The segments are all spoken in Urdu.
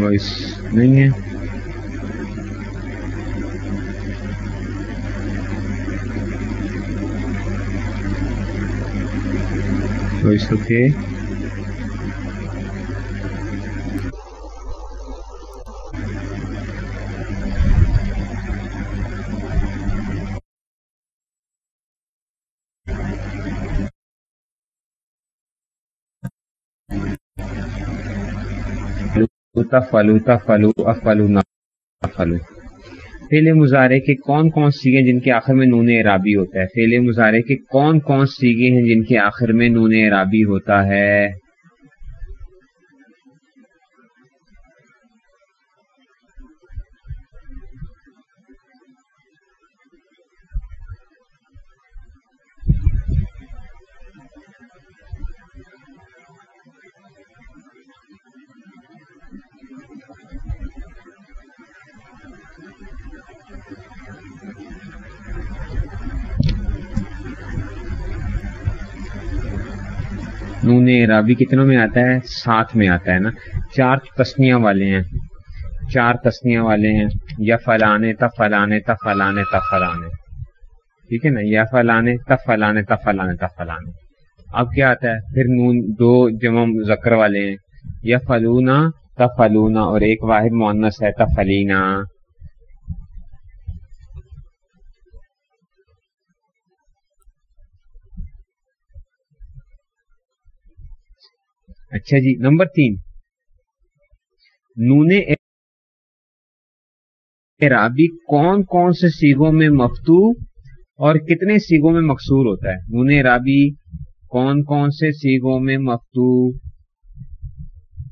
وائس نہیں ہے وائس اوکے فلو فلو افلو فلو فیل مظاہرے کے کون کون سیگے جن کے آخر میں نون عرابی ہوتا ہے؟ فیل مظاہرے کے کون کون سیگے ہیں جن کے آخر میں نون عرابی ہوتا ہے؟ نون رابی کتنوں میں آتا ہے؟ ساتھ میں آتا ہے نا۔ چار تسنیاں والے ہیں۔ چار تسنیاں والے ہیں۔ یا فلانے تا فلانے تا فلانے تا فلانے۔ ٹھیک ہے نا؟ یا فلانے تا فلانے تا فلانے تا فلانے۔ اب کیا آتا ہے؟ پھر نون دو جمع ذکر والے ہیں۔ یا فلونا تا فلونا اور ایک واحد مونس ہے تا فلینا۔ اچھا جی نمبر تین۔ نون رابی کون کون سے سیگوں میں مفتو اور کتنے سیگوں میں مقصور ہوتا ہے؟ نون رابی کون کون سے سیگوں میں مفتو؟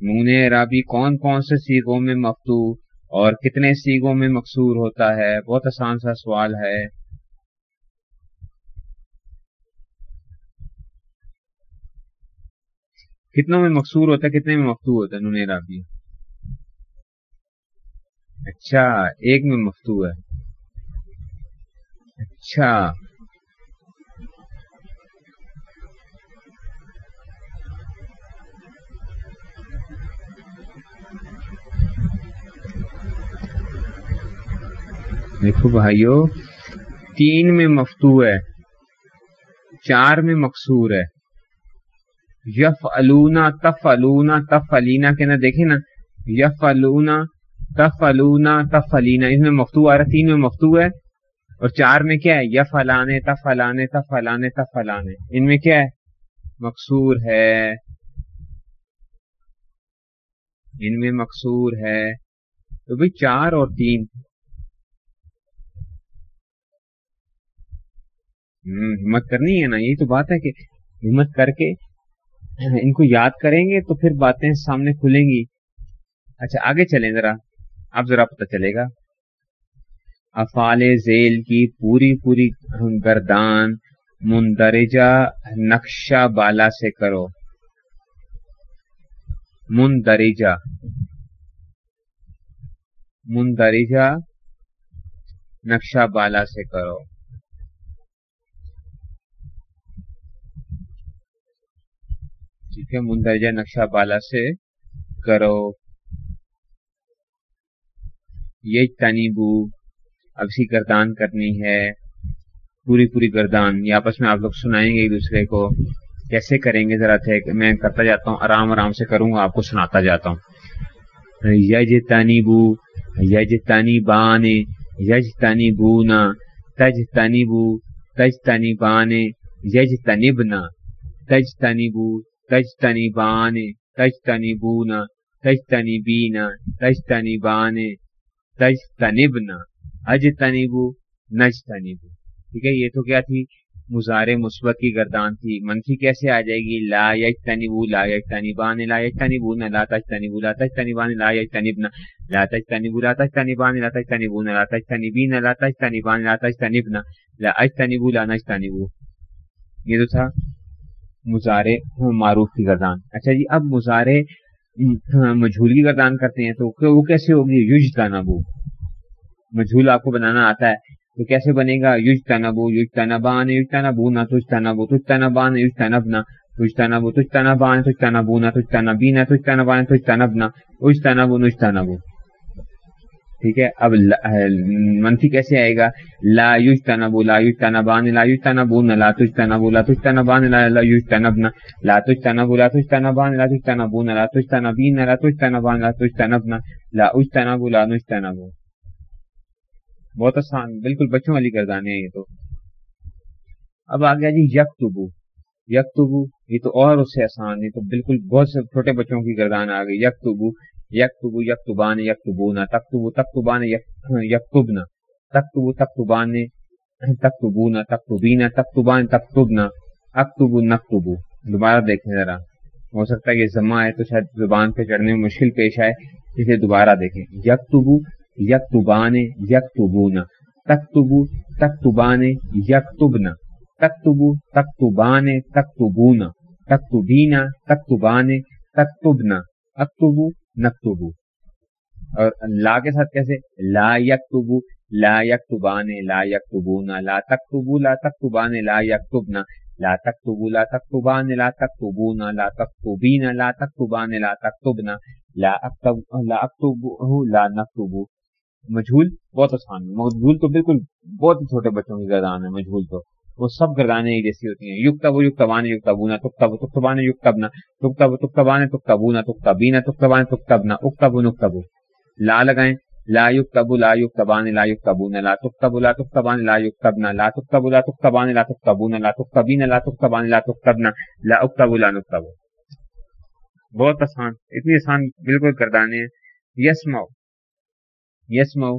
نون رابی کون کون سے سیگوں میں مفتو اور کتنے سیگوں میں مقصور ہوتا ہے؟ بہت آسان سا سوال ہے۔ کتنوں میں مقصور ہوتا ہے، کتنے میں مفتو ہوتا ہے نون رابی اچھا ایک میں مفتو ہے۔ اچھا۔ دیکھو بھائیو، تین میں مفتو ہے، چار میں مقصور ہے۔ یف الونا تف الونا تف علینا کے نا دیکھیں نا یف الونا تف الونا تف علینا اس میں مفتو آ رہا تین میں مفتو ہے، اور چار میں کیا ہے؟ یف الانے تف الانے تف الانے تف الانے ان میں کیا ہے؟ مقصور ہے۔ ان میں مقصور ہے۔ تو بھائی چار اور تین۔ ہمت کرنی ہے نا، یہی تو بات ہے کہ ہمت کر کے ان کو یاد کریں گے تو پھر باتیں سامنے کھلیں گی۔ اچھا آگے چلیں ذرا۔ اب ذرا پتہ چلے گا۔ افال ذیل کی پوری پوری گردان مندرجہ نقشہ بالا سے کرو۔ مندرجہ۔ مندرجہ نقشہ بالا سے کرو۔ ٹھیک ہے مندرجہ نقشہ بالا سے کرو۔ یہ تنیبو اب اسی گردان کرنی ہے۔ پوری پوری گردان۔ یہ آپس میں آپ لوگ سنائیں گے ایک دوسرے کو۔ کیسے کریں گے؟ ذرا تھے میں کرتا جاتا ہوں، آرام آرام سے کروں گا آپ کو سناتا جاتا ہوں۔ یج تنیبو یج تنی بان یج تنی بونا تج تنیبو تج تنی بان یج تنبنا تج تنیبو تجتنی بان تجتنی بونا، تجتنی بینا، تجتنی بان تجتنبنا اجتنبو نجتنبو ٹھیک ہے، یہ تو کیا تھی؟ مزار مثبت کی گردان تھی۔ منفی کیسے آ جائے گی؟ لا یجتنبو لا یجتنبان لا یجتنبونا لا تجتنبو لا تجتنبان لا یجتنبنا لا تجتنبو لا تجتنبان لا تجتنبونا لا تجتنبین لا تجتنبان لا تجتنبنا لا اجتنبو لا نجتنبو یہ تو تھا مظاہرے معروف کی گردان۔ اچھا جی اب مظاہرے مجھول کی گردان کرتے ہیں تو وہ کیسے ہوگی؟ یوج تنبو مجھول آپ کو بنانا آتا ہے تو کیسے بنے گا؟ یوج تنبو یوج تنبان یوج تنبو نہ تج تنبو تج تنبان یوج تنبنا تجتنبو تجتنبان تجتنبونا تجتنبینا تجتنبان تجتنبنا اجتنبو نجتنبو ٹھیک ہے؟ اب منفی کیسے آئے گا؟ لا یوج تنبو لا یوج تنبان لا یوج تنبون لا تج تنبو لا تج تنبان لا لا یوج تنبنا لا تج تنبو لا تج تنبان لا تج تنبون لا تج تنبین لا تج تنبان لا تج تنبنا لا اج تنبو لا نج تنبو بہت آسان، بالکل بچوں والی گردانے ہیں یہ تو۔ اب آ گیا جی یک تبو یک تبو یہ تو اور اس سے آسان ہے تو بالکل بہت سے چھوٹے بچوں کی گردان آ گئی۔ یک تبو یکتبو یکتبان یکتبونا، تکتبو تکتبان یکتبنا، تکتبو تکتبان تکتبونا تکتبینا تکتبان تکتبنا، اکتبو نکتبو۔ دوبارہ دیکھیں ذرا۔ ہو سکتا ہے یہ زمہ ہے تو شاید زبان پہ چڑھنے میں مشکل پیش آئے، اسے دوبارہ دیکھیں۔ یکتبو یکتبان یکتبونا، تکتبو تکتبان یکتبنا، تکتبو تکتبان تکتبونا تکتبینا تکتبان تکتبنا، اکتبو نکتبو۔ اور لا کے ساتھ کیسے؟ لا یکتبو، لا یکتبانے، لا یکتبونا، لا تکتبو، لا تکتبانے، لا یکتبنا، لا تکتبو، لا تکتبانے، لا تکتبونا، لا تکتبینا، لا تکتبانے، لا تکتبنا، لا اکتب، لا اکتبو، لا نکتبو۔ مجھول بہت آسان مجھول تو بالکل بہت چھوٹے بچوں کی گردان ہے۔ مجھول تو۔ وہ سب گردانے ایک جیسی ہوتی ہیں۔ یوگ تب یوگ تبانے یوگ تبونا تک تب تک تبانے یوگ تبنا تک تب تک تبانے تک تبونا تک لا لگائیں۔ لا یوگ تبو لا یوگ تبانے لا یوگ تبونا لا تک لا تک لا یوگ تبنا لا تک لا تک لا تک لا تک لا تک لا تکتبنا لا اکتبو لا نک بہت آسان، اتنی آسان بالکل کردانے یس مو یس مو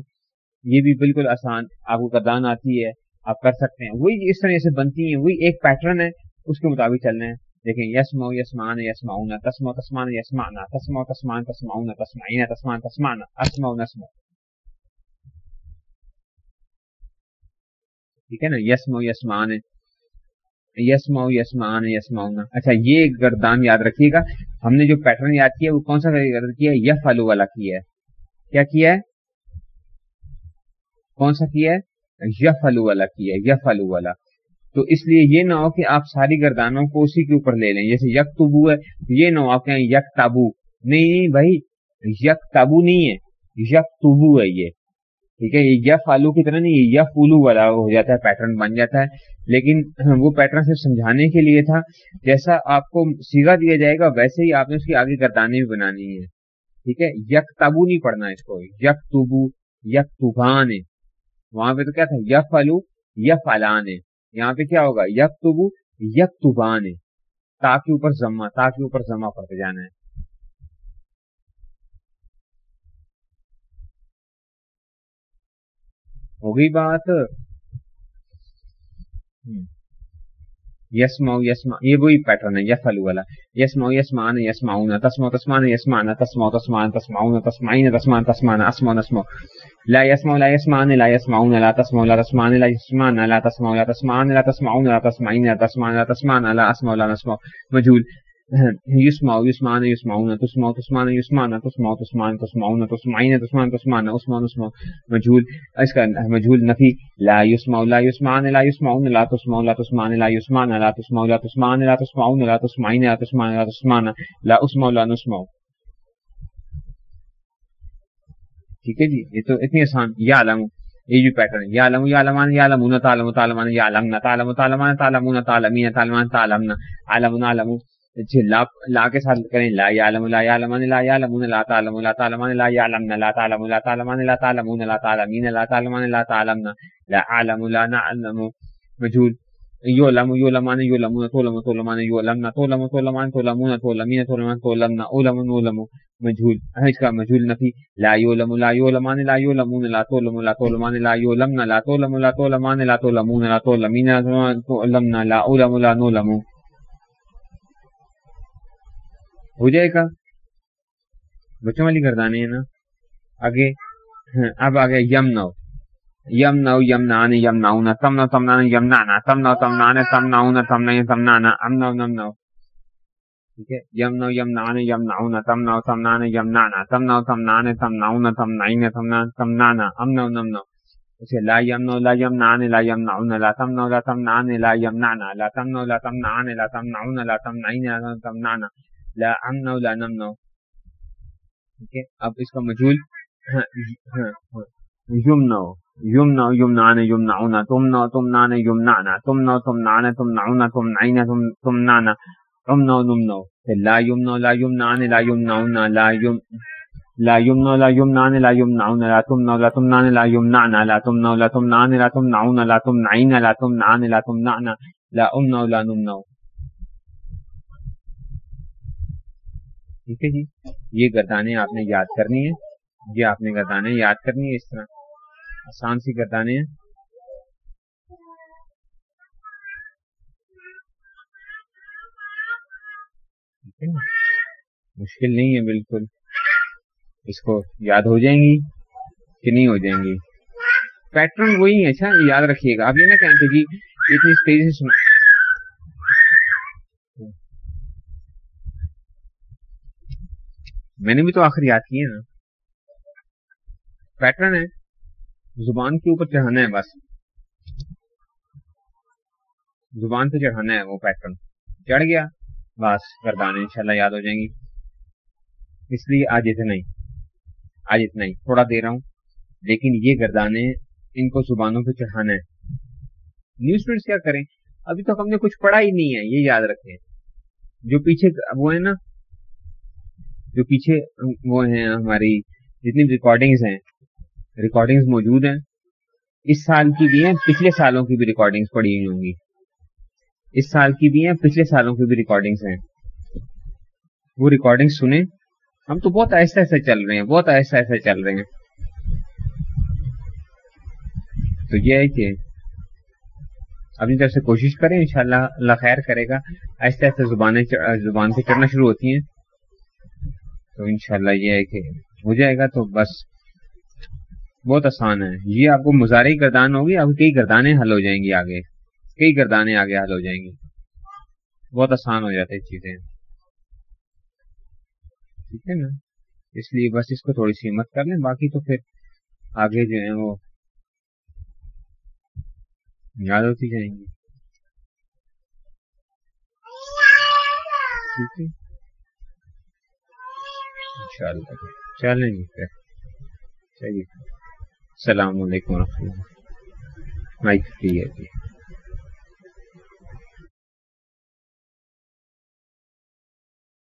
یہ بھی بالکل آسان۔ آپ کو کردان آتی ہے۔ آپ کر سکتے ہیں۔ وہی اس طرح سے بنتی ہیں، وہی ایک پیٹرن ہے، اس کے مطابق چل رہے ہیں دیکھیں یسم یسمان یسما تسم تسمان یسمانا تسم تسمان تسما تسمعین، تسمان تسمانا اسم نسم ٹھیک ہے نا؟ یسم یسمان یسم یسمان یسما اچھا یہ گردان یاد رکھیے گا۔ ہم نے جو پیٹرن یاد کیا وہ کون سا کیا ہے؟ یف والا کیا ہے۔ کیا کیا ہے؟ کون سا کیا ہے؟ یفلو والا کیا یف والا تو اس لیے یہ نہ ہو کہ آپ ساری گردانوں کو اسی کے اوپر لے لیں، جیسے یک تبو ہے یہ نہ ہو آپ کہیں یک تابو نہیں نہیں بھائی یک تابو نہیں ہے یک تبو ہے یہ۔ ٹھیک ہے، یہ یف آلو کی طرح نہیں، یہ یف الو والا ہو جاتا ہے پیٹرن بن جاتا ہے۔ لیکن وہ پیٹرن صرف سمجھانے کے لیے تھا، جیسا آپ کو سیگا دیا جائے گا، ویسے ہی آپ نے اس کی آگے گردانے بھی بنانی ہے ٹھیک ہے یک تابو نہیں پڑھنا اس کو یک تبو یک تبان وہاں پہ تو کیا تھا؟ یف الو یف الان یہاں پہ کیا ہوگا؟ یک تبو یک تبان تا کے اوپر زما تا کے اوپر زما پڑتے جانا ہے۔ ہوگی بات۔ یسما یسما یہ وہی پیٹرن ہے یس الو والا۔ یسما یسمان یسما تسما تسمان یسمان تسما تسمان تسما تسمائن تسمان تسمان اسما نسما لا يسمع لا يسمعون لا يسمعون لا تسمع لا تسمعون لا يسمعون لا تسمع لا تسمعون لا تسمعون لا تسمعين لا تسمعون لا تسمعون لا اسمع لا نسمع مجهول يسمع يسمعون يسمعون تسمع تسمعون يسمعون تسمع تسمعون تسمعون تسمعين تسمعون تسمعون اسمع نسمع مجهول اس کا مجهول نفي لا يسمع لا يسمعون لا يسمعون لا تسمع لا تسمعون لا يسمعون لا تسمع لا تسمعون لا تسمعون لا تسمعين لا تسمعون لا تسمعون لا اسمع لا نسمع ٹھیک ہے جی یہ تو اتنی آسان یا علم یہ بھی پیٹرن یا علم یا علمان یا علمون تعلم تعلمان یا علمنا تعلم تعلمان تعلمون تعلمین تعلمان تعلمنا علمنا علمون لا لا کے ساتھ کریں لا یا لا یا لا یا لا تعلم لا تعلمان لا یا لا تعلم لا تعلمان لا تعلمون لا تعلمین لا تعلمان لا تعلمنا لا علم لا نعلم مجهول يعلم يعلمان يعلمون تعلم تعلمان يعلمنا تعلم تعلمان تعلمون تعلمين تعلمان تعلمنا علم علم مجهول اس کا مجهول نفي لا يعلم لا يعلمان لا يعلمون لا تعلم لا تعلمان لا يعلمنا لا تعلم لا تعلمان لا تعلمون لا تعلمين تعلمنا لا علم لا نعلم ہو جائے گا۔ بچوں والی گردانے ہیں نا۔ آگے ہاں، اب آگے یم نو یم نو یم نان یم نو نہ تم نو تم نان یم نانا، تم نو تم نان تم نو نہ تم نہیں تم نانا، ام نو ٹھیک ہے؟ یم نو یم نان یم نو نہ تم نو تم نان یم نانا، تم نو تم نان تم نو نہ تم نہیں تم نان تم نانا، ام نو نم نو اسے لا یمن لا یمنعن لا یمنعن لا تمنع لا تمنعن لا یمنعن لا تمنع لا تمنعن لا تمنعن لا تمنعن لا لا امنع لا نمنع ٹھیک ہے اب اس کا مجھول یمنع یمنع یمنعن یمنعن تمنع تمنعن، یمنعن تمنع تمنعن تمنعن تمنعن تمنعن تمنع نمنع لا یمنع لا یمنعن لا یمنعن لا یمنع لا يمنع لا يمنعن لا يمنعون لا تمنع لا تمنعن، لا يمنعن لا تمنع لا تمنعن، لا تمنعون، لا تمنعين لا تمنعن لا تمنعن، لا امنع لا نمنع ٹھیک ہے جی؟ یہ گردانے آپ نے یاد کرنی ہے یہ آپ نے گردانے یاد کرنی ہے اس طرح۔ آسان سی گردانے ہیں۔ مشکل نہیں ہے بالکل۔ اس کو یاد ہو جائیں گی کہ نہیں ہو جائیں گی۔ پیٹرن وہی ہے اچھا یاد رکھیے گا۔ آپ یہ نہ کہیں کہ جی اتنی تیزی سے سنا۔ میں نے بھی تو آخر یاد کیے نا۔ پیٹرن ہے۔ زبان کے اوپر چڑھانا ہے بس۔ زبان پہ چڑھانا ہے وہ پیٹرن چڑھ گیا۔ بس گردانے انشاءاللہ یاد ہو جائیں گی۔ اس لیے آج اتنا ہی۔ آج اتنا ہی۔ تھوڑا دے رہا ہوں لیکن یہ گردانے ان کو زبانوں پہ چڑھانا ہے۔ نیوز اسٹوڈینٹس کیا کریں؟ ابھی تک ہم نے کچھ پڑھا ہی نہیں ہے، یہ یاد رکھیں۔ جو پیچھے وہ ہے نا جو پیچھے وہ ہیں ہماری، جتنی ریکارڈنگز ہیں ریکارڈنگز موجود ہیں۔ اس سال کی بھی ہیں، پچھلے سالوں کی بھی ریکارڈنگز پڑھی ہوئی ہوں گی۔ اس سال کی بھی ہیں، پچھلے سالوں کی بھی ریکارڈنگز ہیں۔ وہ ریکارڈنگ سنیں۔ ہم تو بہت ایسا ایسا چل رہے ہیں، بہت ایسا ایسا چل رہے ہیں۔ تو یہ ہے کہ اپنی طرف سے کوشش کریں، انشاءاللہ اللہ خیر کرے گا۔ ایسے ایسے زبانیں زبان سے چڑھنا شروع ہوتی ہیں۔ تو انشاءاللہ یہ ہے کہ ہو جائے گا تو بس بہت آسان ہے۔ یہ آپ کو مظاہرے گردان ہوگی، آپ کئی گردانے حل ہو جائیں گی آگے۔ کئی گردانے آگے حل ہو جائیں گی۔ بہت آسان ہو جاتے چیزیں۔ ٹھیک ہے نا؟ اس لیے بس اس کو تھوڑی سی ہمت کر لیں، باقی تو پھر آگے جو ہے وہ یاد ہوتی جائیں گی۔ ٹھیک ہے؟ انشاءاللہ۔ چلیں گے۔ پھر چلیے۔ السلام علیکم و رحمۃ اللہ۔ مائک فری ہے جی۔